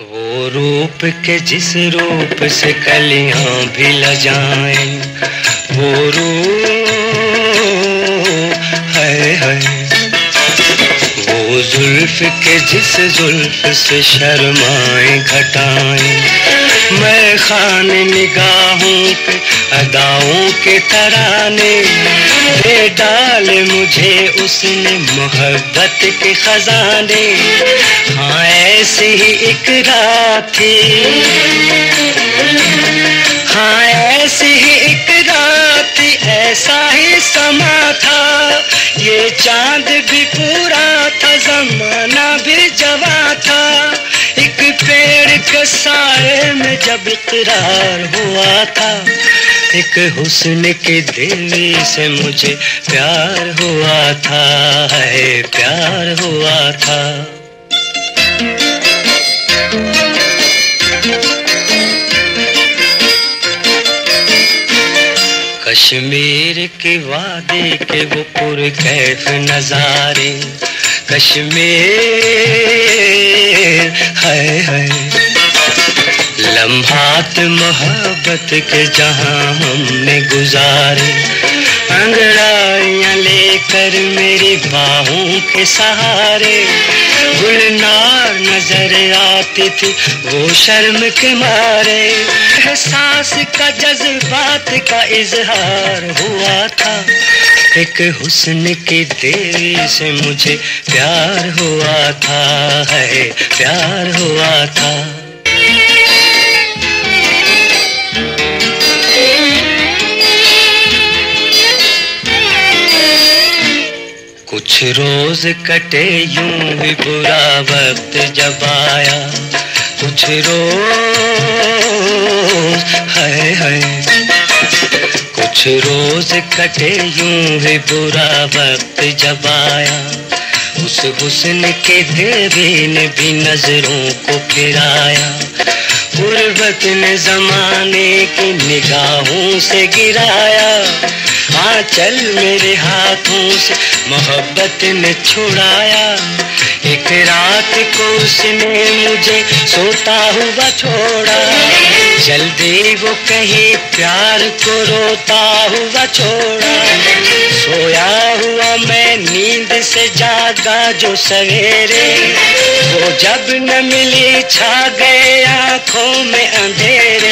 वो रूप के जिस रूप से कलियाँ भी लजाएँ, वो रूप है है। वो जुल्फ के जिस जुल्फ से शर्माए, घटाए। मैं खान निगाहों पे अदाओं के तराने, दे डाल मुझे उसने मोहब्बत के खजाने। हाँ ऐसी ही एक रात थी हाँ ऐसी ही एक रात थी ऐसा ही समा था। ये चाँद भी पूरा था, जमाना भी जवा था। एक पेड़ के साए में जब इकरार हुआ था एक हुस्न के देवी से मुझे प्यार हुआ था, है प्यार हुआ था। कश्मीर के वादे के वो पुरकैफ नजारे, कश्मीर है है लम्हात मोहब्बत के जहाँ हमने गुजारे, अंगड़ाइयाँ लेकर मेरी बाहों के सहारे। गुलनार नज़र आती थी, वो शर्म के मारे। एहसास का जज्बात का इजहार हुआ था। एक हुस्न की देवी से मुझे प्यार हुआ था, है, प्यार हुआ था। कुछ रोज कटे यूँ भी बुरा वक्त जब आया। कुछ रोज है है कुछ रोज कटे यूँ भी बुरा वक्त जब आया। उस हुस्न के देवी ने भी नज़रों को फिराया। गुर्बत ने जमाने की निगाहों से गिराया। चल मेरे हाथों से मोहब्बत ने छुड़ाया। एक रात को उसने मुझे सोता हुआ छोड़ा। जल्दी वो कहीं प्यार को रोता हुआ छोड़ा। सोया हुआ मैं नींद से जागा जो सवेरे। वो जब न मिली, छा गए आँखों में अंधेरे।